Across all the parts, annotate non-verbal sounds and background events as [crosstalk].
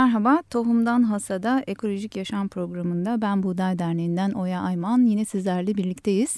Merhaba, Tohumdan Hasada Ekolojik Yaşam Programı'nda ben Buğday Derneği'nden Oya Ayman yine sizlerle birlikteyiz.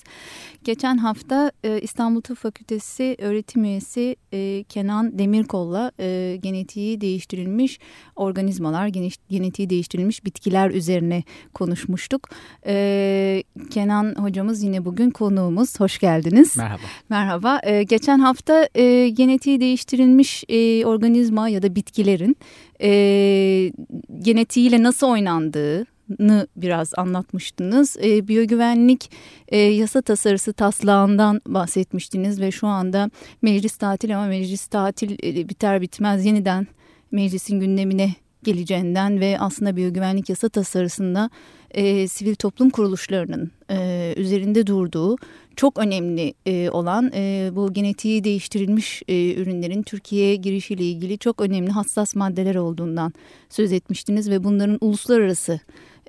Geçen hafta e, İstanbul Tıp Fakültesi öğretim üyesi e, Kenan Demirkol'la e, genetiği değiştirilmiş organizmalar, genetiği değiştirilmiş bitkiler üzerine konuşmuştuk. E, Kenan hocamız yine bugün konuğumuz. Hoş geldiniz. Merhaba. Merhaba. E, geçen hafta e, genetiği değiştirilmiş e, organizma ya da bitkilerin e, genetiğiyle nasıl oynandığını biraz anlatmıştınız. E, biyogüvenlik e, yasa tasarısı taslağından bahsetmiştiniz ve şu anda meclis tatil ama meclis tatil e, biter bitmez yeniden meclisin gündemine geleceğinden ve aslında biyogüvenlik yasa tasarısında e, sivil toplum kuruluşlarının e, üzerinde durduğu çok önemli e, olan e, bu genetiği değiştirilmiş e, ürünlerin Türkiye'ye girişiyle ilgili çok önemli hassas maddeler olduğundan söz etmiştiniz ve bunların uluslararası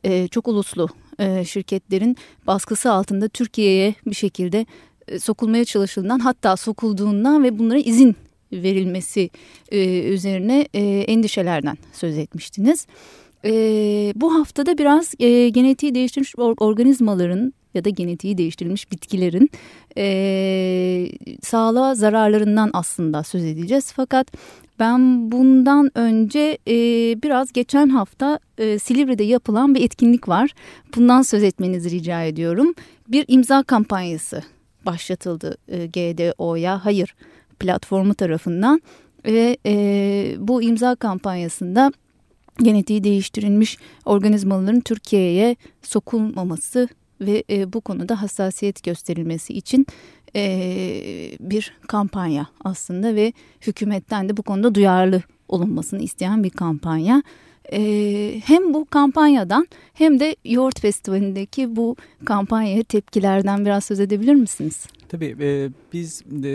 e, çok uluslu e, şirketlerin baskısı altında Türkiye'ye bir şekilde e, sokulmaya çalışıldığından hatta sokulduğundan ve bunlara izin verilmesi e, üzerine e, endişelerden söz etmiştiniz. E, bu haftada biraz e, genetiği değiştirilmiş organizmaların ya da genetiği değiştirilmiş bitkilerin e, sağlığa zararlarından aslında söz edeceğiz. Fakat ben bundan önce e, biraz geçen hafta e, Silivri'de yapılan bir etkinlik var. Bundan söz etmenizi rica ediyorum. Bir imza kampanyası başlatıldı e, GDO'ya hayır platformu tarafından ve e, bu imza kampanyasında genetiği değiştirilmiş organizmaların Türkiye'ye sokulmaması ve e, bu konuda hassasiyet gösterilmesi için e, bir kampanya aslında ve hükümetten de bu konuda duyarlı olunmasını isteyen bir kampanya. E, hem bu kampanyadan hem de Yoğurt Festivali'ndeki bu kampanyaya tepkilerden biraz söz edebilir misiniz? Tabii e, biz e,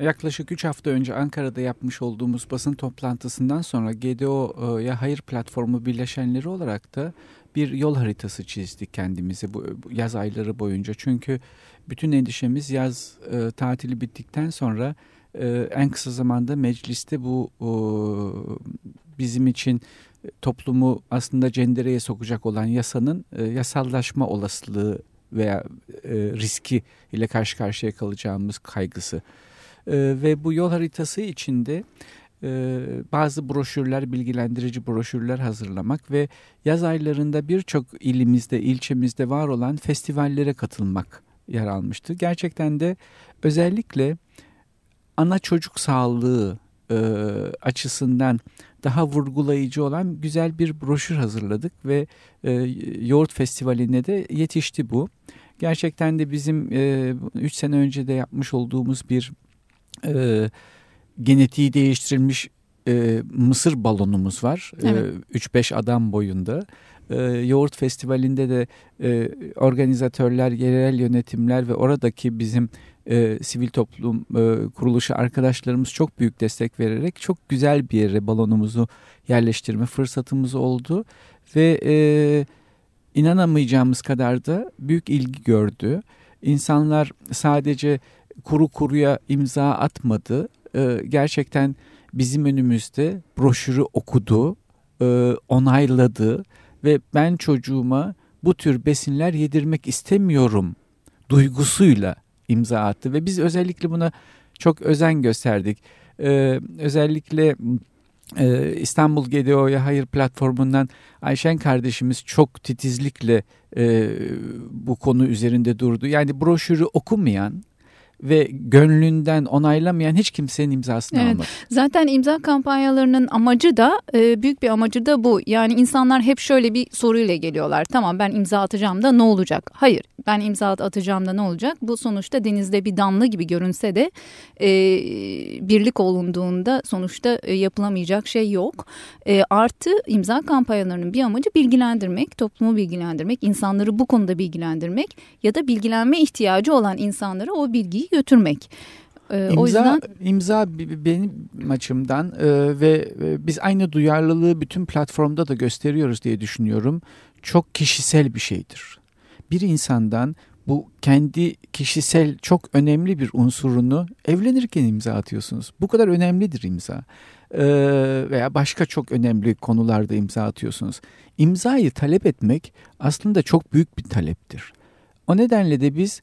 yaklaşık 3 hafta önce Ankara'da yapmış olduğumuz basın toplantısından sonra GDO'ya Hayır Platformu birleşenleri olarak da bir yol haritası çizdik kendimize bu, yaz ayları boyunca. Çünkü bütün endişemiz yaz e, tatili bittikten sonra e, en kısa zamanda mecliste bu e, bizim için toplumu aslında cendereye sokacak olan yasanın e, yasallaşma olasılığı veya e, riski ile karşı karşıya kalacağımız kaygısı. E, ve bu yol haritası içinde e, bazı broşürler, bilgilendirici broşürler hazırlamak ve yaz aylarında birçok ilimizde, ilçemizde var olan festivallere katılmak yer almıştı. Gerçekten de özellikle ana çocuk sağlığı e, açısından daha vurgulayıcı olan güzel bir broşür hazırladık ve e, Yoğurt Festivali'ne de yetişti bu. Gerçekten de bizim 3 e, sene önce de yapmış olduğumuz bir e, genetiği değiştirilmiş e, mısır balonumuz var. E, evet. E, 3-5 adam boyunda. E, Yoğurt Festivali'nde de e, organizatörler, yerel yönetimler ve oradaki bizim e, sivil toplum e, kuruluşu arkadaşlarımız çok büyük destek vererek çok güzel bir yere balonumuzu yerleştirme fırsatımız oldu. Ve e, inanamayacağımız kadar da büyük ilgi gördü. İnsanlar sadece kuru kuruya imza atmadı e, gerçekten bizim önümüzde broşürü okudu, e, onayladı ve ben çocuğuma bu tür besinler yedirmek istemiyorum duygusuyla imza attı ve biz özellikle buna çok özen gösterdik. Ee, özellikle e, İstanbul GDO'ya Hayır platformundan Ayşen kardeşimiz çok titizlikle e, bu konu üzerinde durdu. Yani broşürü okumayan ve gönlünden onaylamayan hiç kimsenin imzasını evet. almadı. Zaten imza kampanyalarının amacı da e, büyük bir amacı da bu. Yani insanlar hep şöyle bir soruyla geliyorlar. Tamam ben imza atacağım da ne olacak? Hayır ben imza atacağım da ne olacak? Bu sonuçta denizde bir damla gibi görünse de e, birlik olunduğunda sonuçta e, yapılamayacak şey yok. E, artı imza kampanyalarının bir amacı bilgilendirmek, toplumu bilgilendirmek, insanları bu konuda bilgilendirmek ya da bilgilenme ihtiyacı olan insanlara o bilgiyi götürmek. Ee, imza, o yüzden imza benim açımdan e, ve biz aynı duyarlılığı bütün platformda da gösteriyoruz diye düşünüyorum. Çok kişisel bir şeydir. Bir insandan bu kendi kişisel çok önemli bir unsurunu evlenirken imza atıyorsunuz. Bu kadar önemlidir imza. e, veya başka çok önemli konularda imza atıyorsunuz. İmzayı talep etmek aslında çok büyük bir taleptir. O nedenle de biz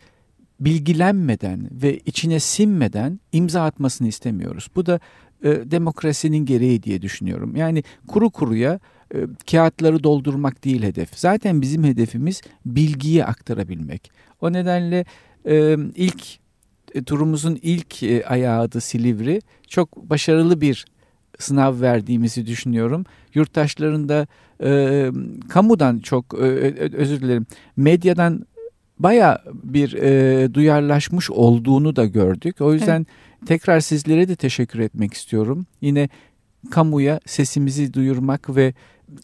bilgilenmeden ve içine sinmeden imza atmasını istemiyoruz. Bu da e, demokrasinin gereği diye düşünüyorum. Yani kuru kuruya e, kağıtları doldurmak değil hedef. Zaten bizim hedefimiz bilgiyi aktarabilmek. O nedenle e, ilk e, turumuzun ilk e, ayağı da Silivri. Çok başarılı bir sınav verdiğimizi düşünüyorum. Yurttaşların da e, kamudan çok e, özür dilerim medyadan baya bir e, duyarlaşmış olduğunu da gördük. O yüzden evet. tekrar sizlere de teşekkür etmek istiyorum. Yine kamuya sesimizi duyurmak ve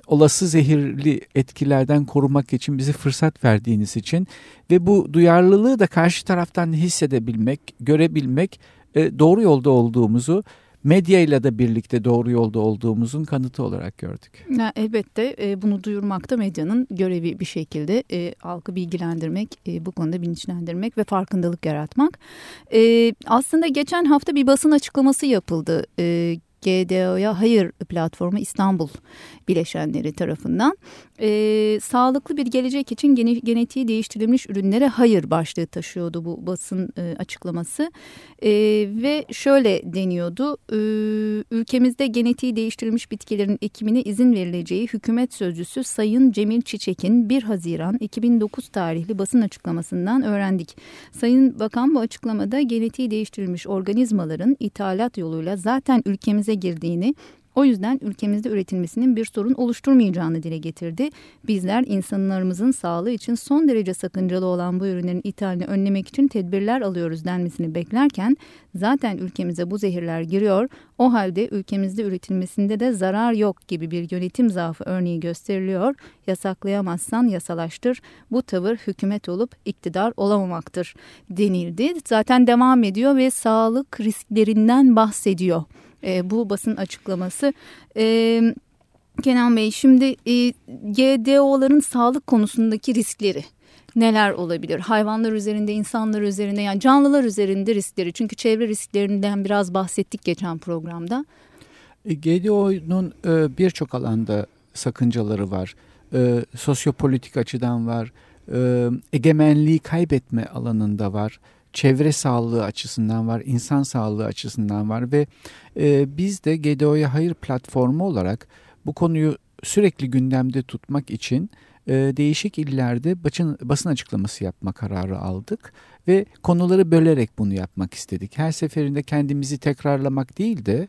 olası zehirli etkilerden korumak için bize fırsat verdiğiniz için ve bu duyarlılığı da karşı taraftan hissedebilmek, görebilmek e, doğru yolda olduğumuzu medyayla da birlikte doğru yolda olduğumuzun kanıtı olarak gördük. Ya, elbette e, bunu duyurmak da medyanın görevi bir şekilde e, halkı bilgilendirmek, e, bu konuda bilinçlendirmek ve farkındalık yaratmak. E, aslında geçen hafta bir basın açıklaması yapıldı. E, GDO'ya Hayır platformu İstanbul bileşenleri tarafından e, sağlıklı bir gelecek için gene, genetiği değiştirilmiş ürünlere hayır başlığı taşıyordu bu basın e, açıklaması e, ve şöyle deniyordu e, ülkemizde genetiği değiştirilmiş bitkilerin ekimine izin verileceği hükümet sözcüsü Sayın Cemil Çiçek'in 1 Haziran 2009 tarihli basın açıklamasından öğrendik. Sayın Bakan bu açıklamada genetiği değiştirilmiş organizmaların ithalat yoluyla zaten ülkemize girdiğini o yüzden ülkemizde üretilmesinin bir sorun oluşturmayacağını dile getirdi. Bizler insanlarımızın sağlığı için son derece sakıncalı olan bu ürünlerin ithalini önlemek için tedbirler alıyoruz denmesini beklerken zaten ülkemize bu zehirler giriyor. O halde ülkemizde üretilmesinde de zarar yok gibi bir yönetim zaafı örneği gösteriliyor. Yasaklayamazsan yasalaştır. Bu tavır hükümet olup iktidar olamamaktır denildi. Zaten devam ediyor ve sağlık risklerinden bahsediyor e, bu basın açıklaması. E, Kenan Bey şimdi e, GDO'ların sağlık konusundaki riskleri neler olabilir? Hayvanlar üzerinde, insanlar üzerinde yani canlılar üzerinde riskleri. Çünkü çevre risklerinden biraz bahsettik geçen programda. E, GDO'nun e, birçok alanda sakıncaları var. E, sosyopolitik açıdan var. E, egemenliği kaybetme alanında var çevre sağlığı açısından var, insan sağlığı açısından var ve e, biz de GDO'ya hayır platformu olarak bu konuyu sürekli gündemde tutmak için e, değişik illerde basın, basın açıklaması yapma kararı aldık ve konuları bölerek bunu yapmak istedik. Her seferinde kendimizi tekrarlamak değil de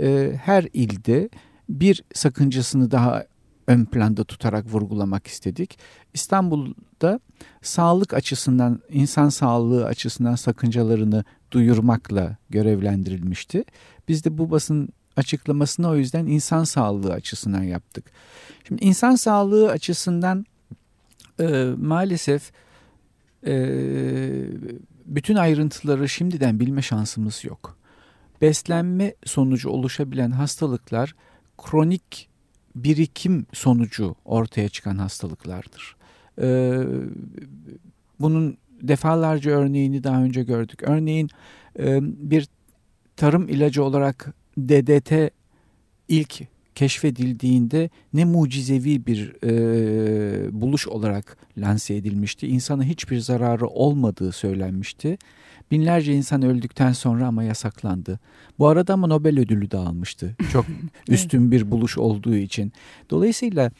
e, her ilde bir sakıncasını daha ön planda tutarak vurgulamak istedik. İstanbul'da sağlık açısından, insan sağlığı açısından sakıncalarını duyurmakla görevlendirilmişti. Biz de bu basın açıklamasını o yüzden insan sağlığı açısından yaptık. Şimdi insan sağlığı açısından e, maalesef e, bütün ayrıntıları şimdiden bilme şansımız yok. Beslenme sonucu oluşabilen hastalıklar kronik birikim sonucu ortaya çıkan hastalıklardır. Ee, bunun defalarca örneğini daha önce gördük. Örneğin e, bir tarım ilacı olarak DDT ilk keşfedildiğinde ne mucizevi bir e, buluş olarak lanse edilmişti. İnsana hiçbir zararı olmadığı söylenmişti. Binlerce insan öldükten sonra ama yasaklandı. Bu arada ama Nobel ödülü de almıştı. Çok [laughs] üstün bir buluş olduğu için. Dolayısıyla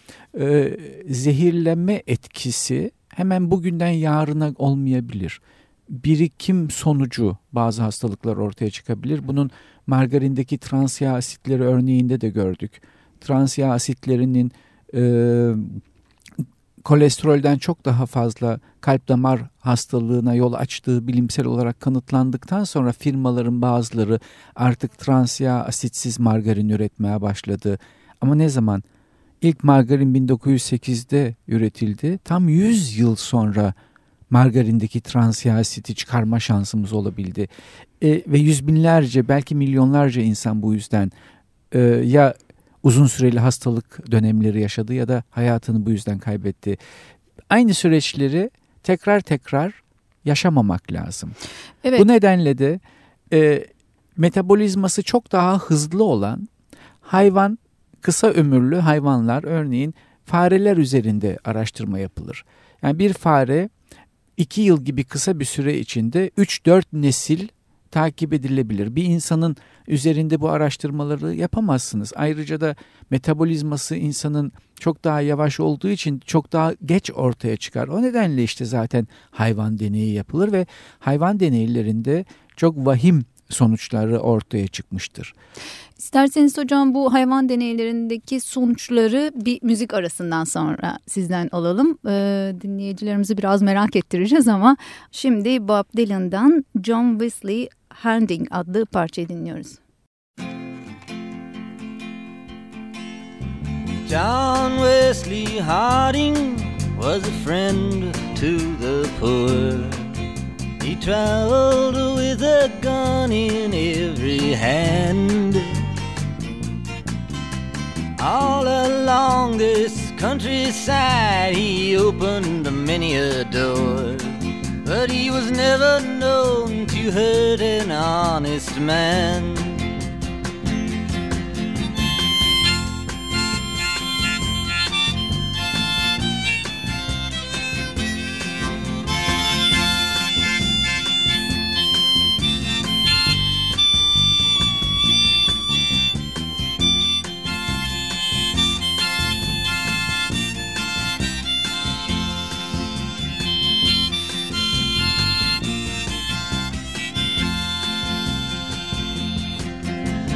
e, zehirlenme etkisi hemen bugünden yarına olmayabilir. Birikim sonucu bazı hastalıklar ortaya çıkabilir. Bunun margarindeki trans yağ asitleri örneğinde de gördük. Trans yağ asitlerinin e, kolesterolden çok daha fazla kalp damar hastalığına yol açtığı bilimsel olarak kanıtlandıktan sonra firmaların bazıları artık trans yağ asitsiz margarin üretmeye başladı. Ama ne zaman? İlk margarin 1908'de üretildi. Tam 100 yıl sonra margarindeki trans yağ asiti çıkarma şansımız olabildi. E, ve yüz binlerce belki milyonlarca insan bu yüzden e, ya uzun süreli hastalık dönemleri yaşadı ya da hayatını bu yüzden kaybetti. Aynı süreçleri tekrar tekrar yaşamamak lazım. Evet. Bu nedenle de e, metabolizması çok daha hızlı olan hayvan kısa ömürlü hayvanlar örneğin fareler üzerinde araştırma yapılır. Yani bir fare 2 yıl gibi kısa bir süre içinde 3-4 nesil takip edilebilir. Bir insanın üzerinde bu araştırmaları yapamazsınız. Ayrıca da metabolizması insanın çok daha yavaş olduğu için çok daha geç ortaya çıkar. O nedenle işte zaten hayvan deneyi yapılır ve hayvan deneylerinde çok vahim sonuçları ortaya çıkmıştır. İsterseniz hocam bu hayvan deneylerindeki sonuçları bir müzik arasından sonra sizden alalım. Ee, dinleyicilerimizi biraz merak ettireceğiz ama şimdi Bob Dylan'dan John Wesley Harding adlı parçayı dinliyoruz. John Wesley Harding was a friend to the poor. He traveled hand. All along this countryside, he opened many a door. But he was never known to hurt an honest man.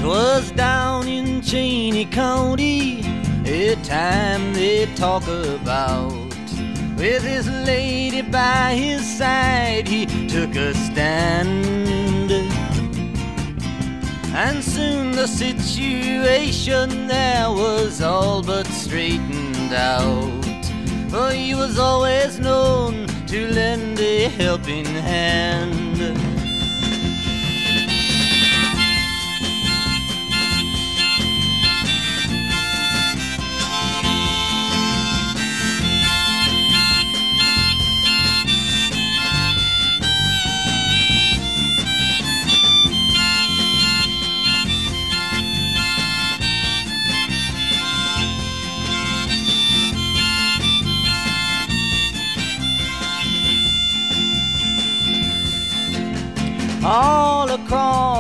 Was down in Cheney County, a time they talk about. With his lady by his side, he took a stand. And soon the situation there was all but straightened out. For he was always known to lend a helping hand.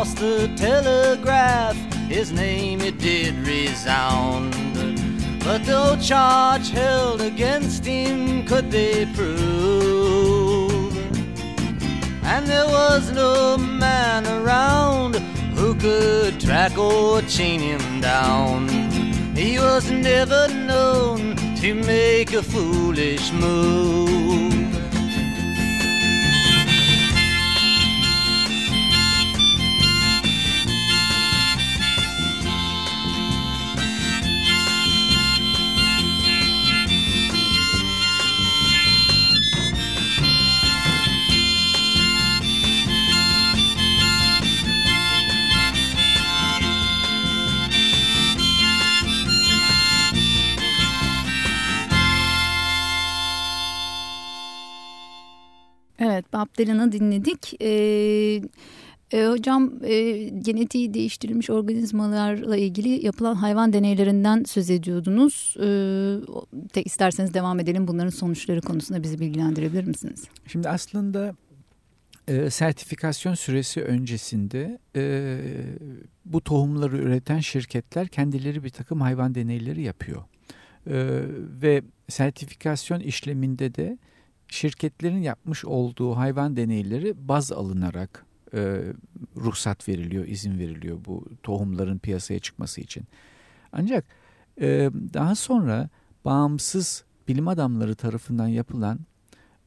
Across the telegraph, his name it did resound. But no charge held against him could they prove. And there was no man around who could track or chain him down. He was never known to make a foolish move. Evet Dylan'ı dinledik. Ee, e, hocam e, genetiği değiştirilmiş organizmalarla ilgili yapılan hayvan deneylerinden söz ediyordunuz. E, isterseniz devam edelim bunların sonuçları konusunda bizi bilgilendirebilir misiniz? Şimdi aslında e, sertifikasyon süresi öncesinde e, bu tohumları üreten şirketler kendileri bir takım hayvan deneyleri yapıyor. E, ve sertifikasyon işleminde de şirketlerin yapmış olduğu hayvan deneyleri baz alınarak e, ruhsat veriliyor, izin veriliyor bu tohumların piyasaya çıkması için. Ancak e, daha sonra bağımsız bilim adamları tarafından yapılan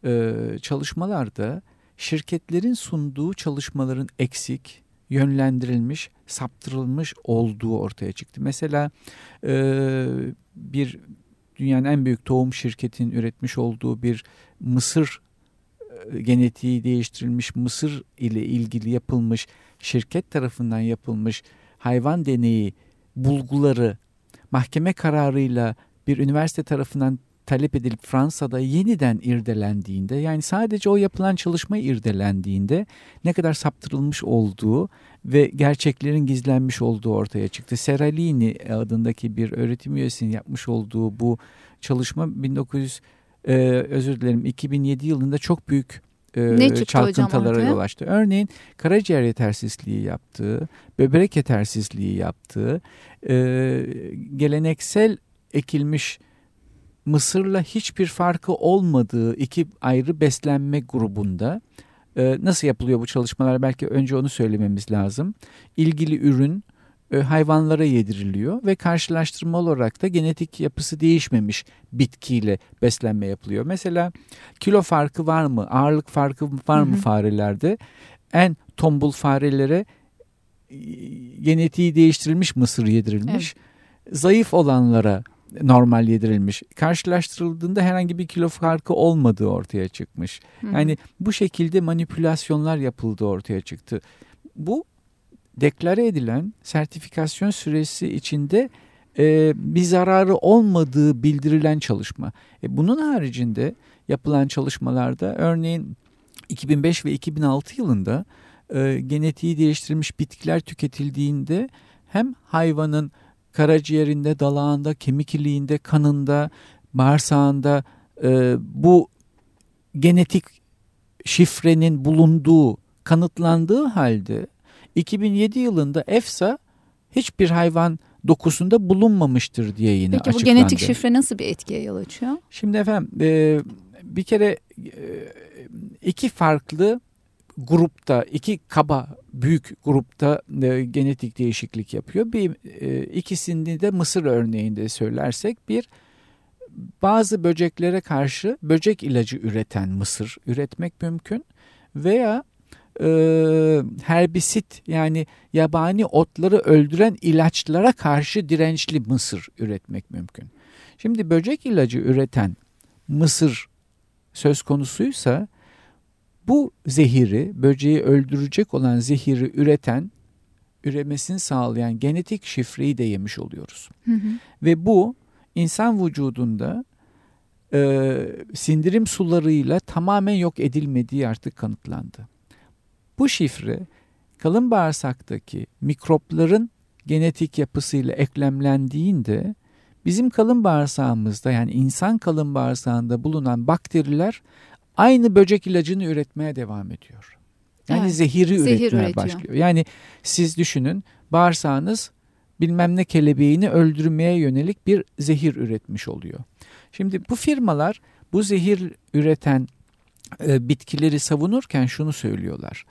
e, çalışmalarda şirketlerin sunduğu çalışmaların eksik, yönlendirilmiş, saptırılmış olduğu ortaya çıktı. Mesela e, bir dünyanın en büyük tohum şirketinin üretmiş olduğu bir mısır e, genetiği değiştirilmiş mısır ile ilgili yapılmış şirket tarafından yapılmış hayvan deneyi bulguları mahkeme kararıyla bir üniversite tarafından talep edilip Fransa'da yeniden irdelendiğinde yani sadece o yapılan çalışma irdelendiğinde ne kadar saptırılmış olduğu ve gerçeklerin gizlenmiş olduğu ortaya çıktı. Seralini adındaki bir öğretim üyesinin yapmış olduğu bu çalışma 1900 e, özür dilerim 2007 yılında çok büyük e, çalkıntılara yol açtı. Örneğin karaciğer yetersizliği yaptığı, böbrek yetersizliği yaptığı, e, geleneksel ekilmiş mısırla hiçbir farkı olmadığı iki ayrı beslenme grubunda e, nasıl yapılıyor bu çalışmalar belki önce onu söylememiz lazım. İlgili ürün e, hayvanlara yediriliyor ve karşılaştırma olarak da genetik yapısı değişmemiş bitkiyle beslenme yapılıyor. Mesela kilo farkı var mı, ağırlık farkı var mı hı hı. farelerde? En tombul farelere e, genetiği değiştirilmiş mısır yedirilmiş. Evet. Zayıf olanlara normal yedirilmiş. Karşılaştırıldığında herhangi bir kilo farkı olmadığı ortaya çıkmış. Yani bu şekilde manipülasyonlar yapıldığı ortaya çıktı. Bu deklare edilen sertifikasyon süresi içinde e, bir zararı olmadığı bildirilen çalışma. E, bunun haricinde yapılan çalışmalarda örneğin 2005 ve 2006 yılında e, genetiği değiştirilmiş bitkiler tüketildiğinde hem hayvanın karaciğerinde, dalağında, kemik iliğinde, kanında, bağırsağında e, bu genetik şifrenin bulunduğu kanıtlandığı halde 2007 yılında EFSA hiçbir hayvan dokusunda bulunmamıştır diye yine Peki, açıklandı. Peki bu genetik şifre nasıl bir etkiye yol açıyor? Şimdi efendim e, bir kere e, iki farklı grupta iki kaba büyük grupta e, genetik değişiklik yapıyor. Bir e, ikisini de Mısır örneğinde söylersek bir bazı böceklere karşı böcek ilacı üreten mısır üretmek mümkün veya e, herbisit yani yabani otları öldüren ilaçlara karşı dirençli mısır üretmek mümkün. Şimdi böcek ilacı üreten mısır söz konusuysa bu zehiri, böceği öldürecek olan zehiri üreten, üremesini sağlayan genetik şifreyi de yemiş oluyoruz. Hı hı. Ve bu insan vücudunda e, sindirim sularıyla tamamen yok edilmediği artık kanıtlandı. Bu şifre kalın bağırsaktaki mikropların genetik yapısıyla eklemlendiğinde bizim kalın bağırsağımızda yani insan kalın bağırsağında bulunan bakteriler aynı böcek ilacını üretmeye devam ediyor. Yani evet, zehiri zehir üretmeye üretiyor. başlıyor. Yani siz düşünün bağırsağınız bilmem ne kelebeğini öldürmeye yönelik bir zehir üretmiş oluyor. Şimdi bu firmalar bu zehir üreten e, bitkileri savunurken şunu söylüyorlar.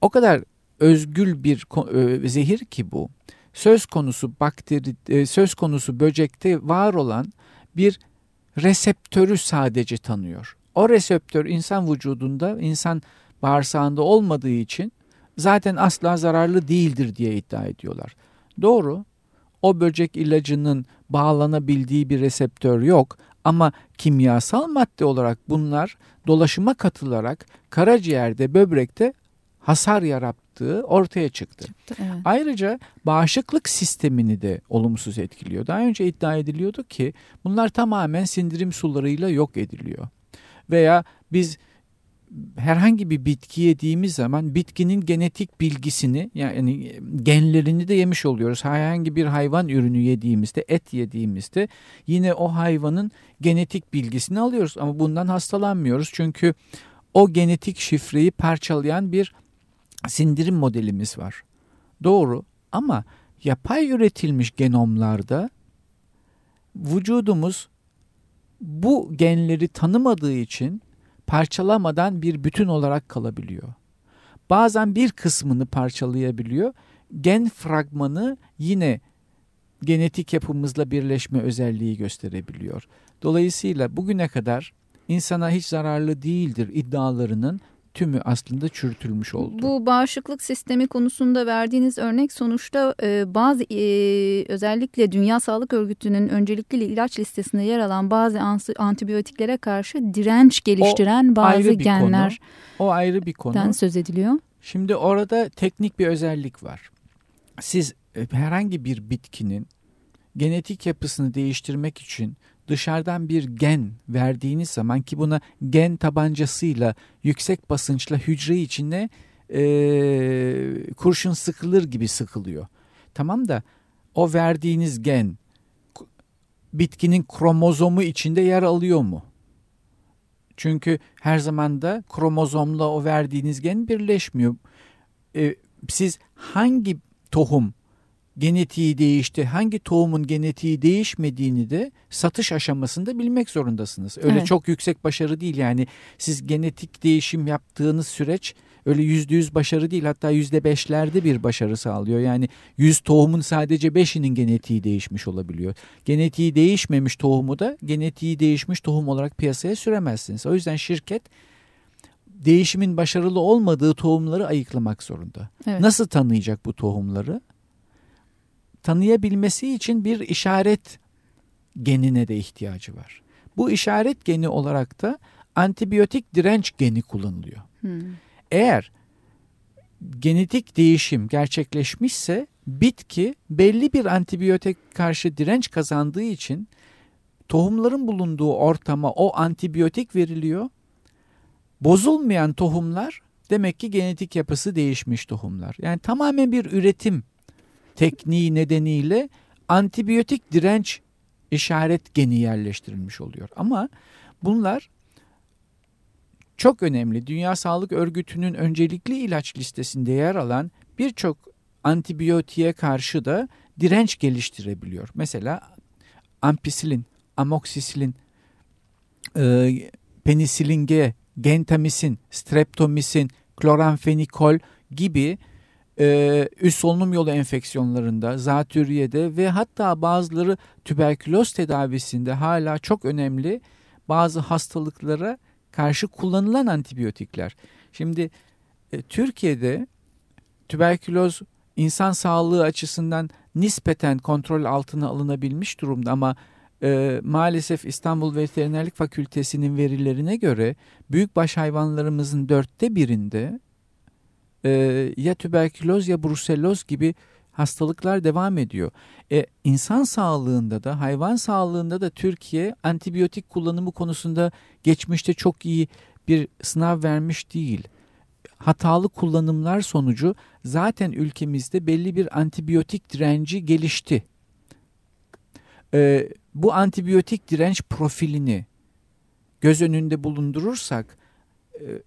O kadar özgül bir e, zehir ki bu. Söz konusu bakteri, e, söz konusu böcekte var olan bir reseptörü sadece tanıyor. O reseptör insan vücudunda, insan bağırsağında olmadığı için zaten asla zararlı değildir diye iddia ediyorlar. Doğru. O böcek ilacının bağlanabildiği bir reseptör yok ama kimyasal madde olarak bunlar dolaşıma katılarak karaciğerde, böbrekte hasar yarattığı ortaya çıktı. çıktı evet. Ayrıca bağışıklık sistemini de olumsuz etkiliyor. Daha önce iddia ediliyordu ki bunlar tamamen sindirim sularıyla yok ediliyor veya biz herhangi bir bitki yediğimiz zaman bitkinin genetik bilgisini yani genlerini de yemiş oluyoruz. Herhangi bir hayvan ürünü yediğimizde, et yediğimizde yine o hayvanın genetik bilgisini alıyoruz ama bundan hastalanmıyoruz. Çünkü o genetik şifreyi parçalayan bir sindirim modelimiz var. Doğru ama yapay üretilmiş genomlarda vücudumuz bu genleri tanımadığı için parçalamadan bir bütün olarak kalabiliyor. Bazen bir kısmını parçalayabiliyor. Gen fragmanı yine genetik yapımızla birleşme özelliği gösterebiliyor. Dolayısıyla bugüne kadar insana hiç zararlı değildir iddialarının tümü aslında çürütülmüş oldu. Bu bağışıklık sistemi konusunda verdiğiniz örnek sonuçta e, bazı e, özellikle Dünya Sağlık Örgütü'nün öncelikli ilaç listesinde yer alan bazı antibiyotiklere karşı direnç geliştiren o bazı genler. Konu, o ayrı bir konu. söz ediliyor. Şimdi orada teknik bir özellik var. Siz e, herhangi bir bitkinin genetik yapısını değiştirmek için dışarıdan bir gen verdiğiniz zaman ki buna gen tabancasıyla yüksek basınçla hücre içine e, kurşun sıkılır gibi sıkılıyor. Tamam da o verdiğiniz gen bitkinin kromozomu içinde yer alıyor mu? Çünkü her zaman da kromozomla o verdiğiniz gen birleşmiyor. E, siz hangi tohum genetiği değişti, hangi tohumun genetiği değişmediğini de satış aşamasında bilmek zorundasınız. Öyle evet. çok yüksek başarı değil yani siz genetik değişim yaptığınız süreç öyle yüzde yüz başarı değil hatta yüzde beşlerde bir başarı sağlıyor. Yani yüz tohumun sadece beşinin genetiği değişmiş olabiliyor. Genetiği değişmemiş tohumu da genetiği değişmiş tohum olarak piyasaya süremezsiniz. O yüzden şirket değişimin başarılı olmadığı tohumları ayıklamak zorunda. Evet. Nasıl tanıyacak bu tohumları? Tanıyabilmesi için bir işaret genine de ihtiyacı var. Bu işaret geni olarak da antibiyotik direnç geni kullanılıyor. Hmm. Eğer genetik değişim gerçekleşmişse bitki belli bir antibiyotik karşı direnç kazandığı için tohumların bulunduğu ortama o antibiyotik veriliyor. Bozulmayan tohumlar demek ki genetik yapısı değişmiş tohumlar. Yani tamamen bir üretim tekniği nedeniyle antibiyotik direnç işaret geni yerleştirilmiş oluyor. Ama bunlar çok önemli. Dünya Sağlık Örgütü'nün öncelikli ilaç listesinde yer alan birçok antibiyotiğe karşı da direnç geliştirebiliyor. Mesela ampicillin, amoksisilin, e, penisilin G, gentamisin, streptomisin, kloramfenikol gibi e, üst solunum yolu enfeksiyonlarında, zatürriyede ve hatta bazıları tüberküloz tedavisinde hala çok önemli bazı hastalıklara karşı kullanılan antibiyotikler. Şimdi e, Türkiye'de tüberküloz insan sağlığı açısından nispeten kontrol altına alınabilmiş durumda ama e, maalesef İstanbul Veterinerlik Fakültesi'nin verilerine göre büyükbaş hayvanlarımızın dörtte birinde e, ya tüberküloz ya bruselloz gibi hastalıklar devam ediyor. E, insan sağlığında da hayvan sağlığında da Türkiye antibiyotik kullanımı konusunda geçmişte çok iyi bir sınav vermiş değil. Hatalı kullanımlar sonucu zaten ülkemizde belli bir antibiyotik direnci gelişti. E, bu antibiyotik direnç profilini göz önünde bulundurursak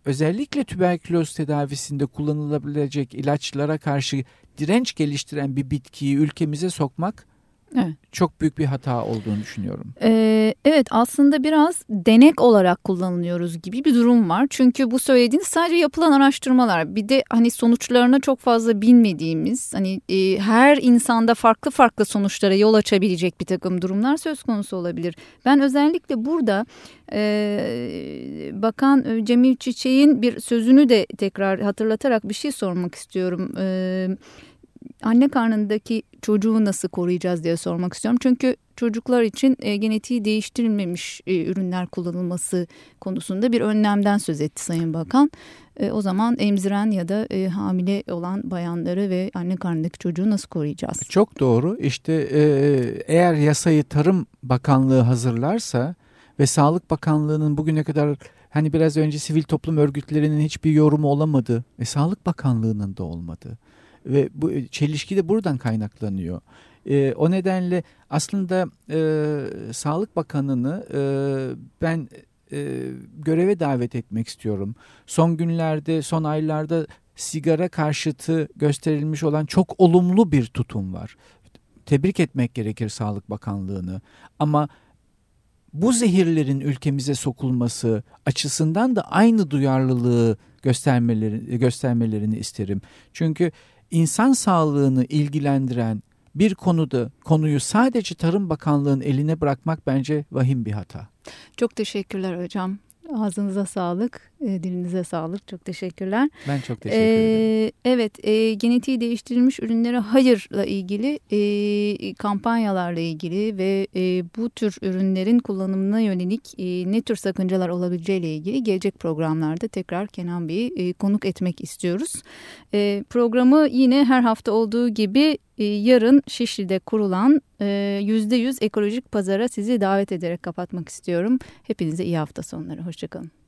özellikle tüberküloz tedavisinde kullanılabilecek ilaçlara karşı direnç geliştiren bir bitkiyi ülkemize sokmak Evet. Çok büyük bir hata olduğunu düşünüyorum. Ee, evet aslında biraz denek olarak kullanılıyoruz gibi bir durum var. Çünkü bu söylediğiniz sadece yapılan araştırmalar. Bir de hani sonuçlarına çok fazla bilmediğimiz hani e, her insanda farklı farklı sonuçlara yol açabilecek bir takım durumlar söz konusu olabilir. Ben özellikle burada e, Bakan Cemil Çiçek'in bir sözünü de tekrar hatırlatarak bir şey sormak istiyorum. Evet anne karnındaki çocuğu nasıl koruyacağız diye sormak istiyorum. Çünkü çocuklar için e, genetiği değiştirilmemiş e, ürünler kullanılması konusunda bir önlemden söz etti Sayın Bakan. E, o zaman emziren ya da e, hamile olan bayanları ve anne karnındaki çocuğu nasıl koruyacağız? Çok doğru. İşte e, eğer yasayı Tarım Bakanlığı hazırlarsa ve Sağlık Bakanlığı'nın bugüne kadar hani biraz önce sivil toplum örgütlerinin hiçbir yorumu olamadı. E, Sağlık Bakanlığı'nın da olmadı. Ve bu e, çelişki de buradan kaynaklanıyor. E, o nedenle aslında e, Sağlık Bakanı'nı e, ben e, göreve davet etmek istiyorum. Son günlerde, son aylarda sigara karşıtı gösterilmiş olan çok olumlu bir tutum var. Tebrik etmek gerekir Sağlık Bakanlığı'nı. Ama bu zehirlerin ülkemize sokulması açısından da aynı duyarlılığı göstermeleri, göstermelerini isterim. Çünkü insan sağlığını ilgilendiren bir konuda konuyu sadece Tarım Bakanlığı'nın eline bırakmak bence vahim bir hata. Çok teşekkürler hocam. Ağzınıza sağlık. E, dilinize sağlık. Çok teşekkürler. Ben çok teşekkür ederim. Ee, evet, e, genetiği değiştirilmiş ürünlere hayırla ilgili e, kampanyalarla ilgili ve e, bu tür ürünlerin kullanımına yönelik e, ne tür sakıncalar olabileceğiyle ilgili gelecek programlarda tekrar Kenan Bey'i e, konuk etmek istiyoruz. E, programı yine her hafta olduğu gibi e, yarın Şişli'de kurulan %100 ekolojik pazara sizi davet ederek kapatmak istiyorum. Hepinize iyi hafta sonları. Hoşçakalın.